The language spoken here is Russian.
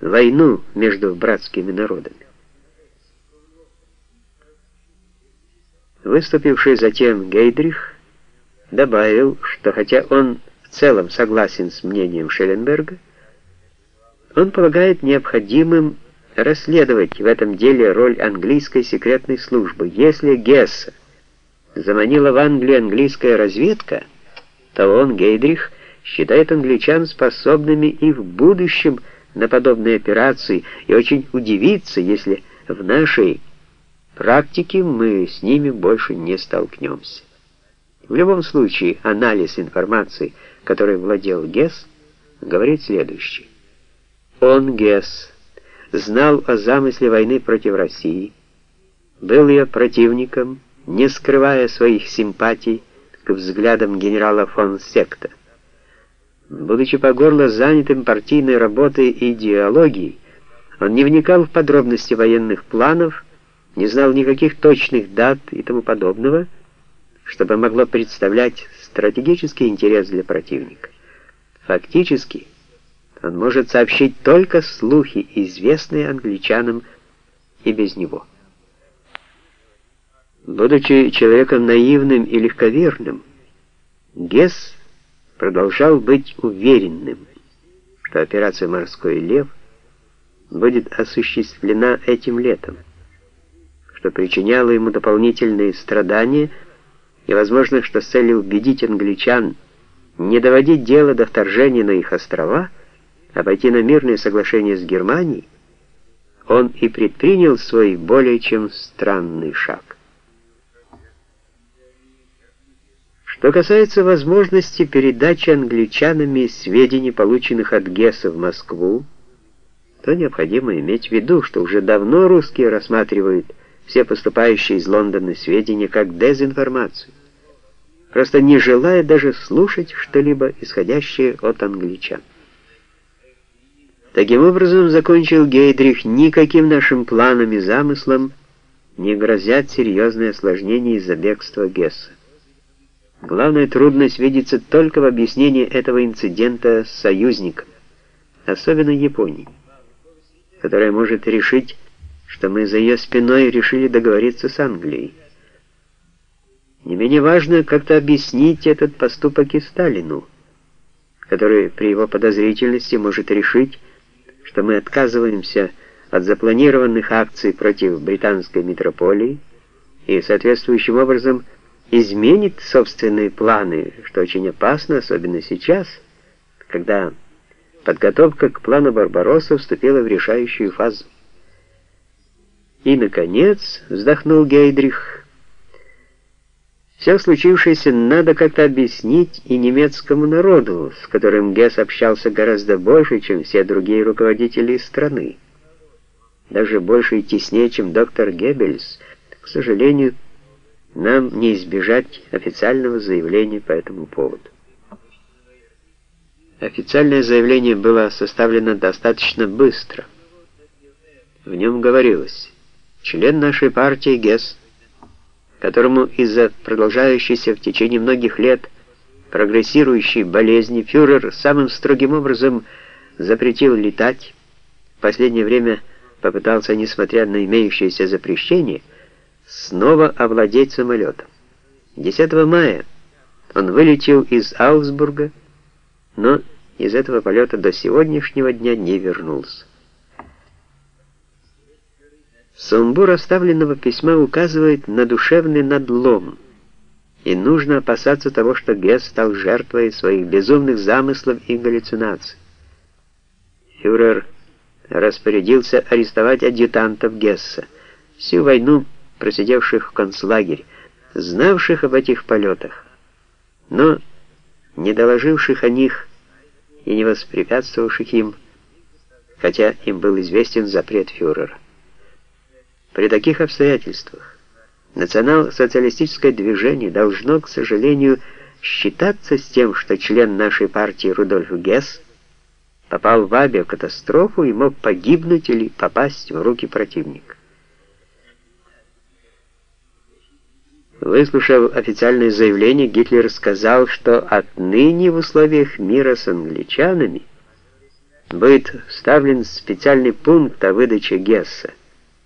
войну между братскими народами. Выступивший затем Гейдрих добавил, что хотя он в целом согласен с мнением Шелленберга, он полагает необходимым расследовать в этом деле роль английской секретной службы. Если Гесса заманила в Англию английская разведка, то он, Гейдрих, считает англичан способными и в будущем на подобные операции и очень удивится, если в нашей практике мы с ними больше не столкнемся. В любом случае, анализ информации, которой владел Гесс, говорит следующее. Он, Гесс, знал о замысле войны против России, был ее противником, не скрывая своих симпатий к взглядам генерала фон Секта. Будучи по горло занятым партийной работой и идеологией, он не вникал в подробности военных планов, не знал никаких точных дат и тому подобного, чтобы могло представлять стратегический интерес для противника. Фактически, он может сообщить только слухи, известные англичанам и без него. Будучи человеком наивным и легковерным, Гесс продолжал быть уверенным, что операция «Морской лев» будет осуществлена этим летом, что причиняло ему дополнительные страдания и, возможно, что с целью убедить англичан не доводить дело до вторжения на их острова, а пойти на мирное соглашение с Германией, он и предпринял свой более чем странный шаг. Что касается возможности передачи англичанами сведений, полученных от Гесса в Москву, то необходимо иметь в виду, что уже давно русские рассматривают все поступающие из Лондона сведения как дезинформацию, просто не желая даже слушать что-либо, исходящее от англичан. Таким образом, закончил Гейдрих, никаким нашим планам и замыслам не грозят серьезные осложнения из-за бегства Гесса. Главная трудность видится только в объяснении этого инцидента с особенно Японией, которая может решить, что мы за ее спиной решили договориться с Англией. Не менее важно как-то объяснить этот поступок и Сталину, который при его подозрительности может решить, что мы отказываемся от запланированных акций против британской метрополии и соответствующим образом изменит собственные планы, что очень опасно, особенно сейчас, когда подготовка к плану Барбаросса вступила в решающую фазу. И, наконец, вздохнул Гейдрих, все случившееся надо как-то объяснить и немецкому народу, с которым Гесс общался гораздо больше, чем все другие руководители страны. Даже больше и теснее, чем доктор Геббельс. К сожалению, нам не избежать официального заявления по этому поводу. Официальное заявление было составлено достаточно быстро. В нем говорилось, член нашей партии ГЕС, которому из-за продолжающейся в течение многих лет прогрессирующей болезни фюрер самым строгим образом запретил летать, в последнее время попытался, несмотря на имеющееся запрещение, снова овладеть самолетом. 10 мая он вылетел из Аугсбурга, но из этого полета до сегодняшнего дня не вернулся. Сумбур оставленного письма указывает на душевный надлом, и нужно опасаться того, что Гесс стал жертвой своих безумных замыслов и галлюцинаций. Фюрер распорядился арестовать адъютантов Гесса, всю войну просидевших в концлагере, знавших об этих полетах, но не доложивших о них и не воспрепятствовавших им, хотя им был известен запрет фюрера. При таких обстоятельствах национал-социалистическое движение должно, к сожалению, считаться с тем, что член нашей партии Рудольф Гесс попал в авиакатастрофу и мог погибнуть или попасть в руки противника. Выслушав официальное заявление, Гитлер сказал, что отныне в условиях мира с англичанами будет вставлен специальный пункт о выдаче Гесса.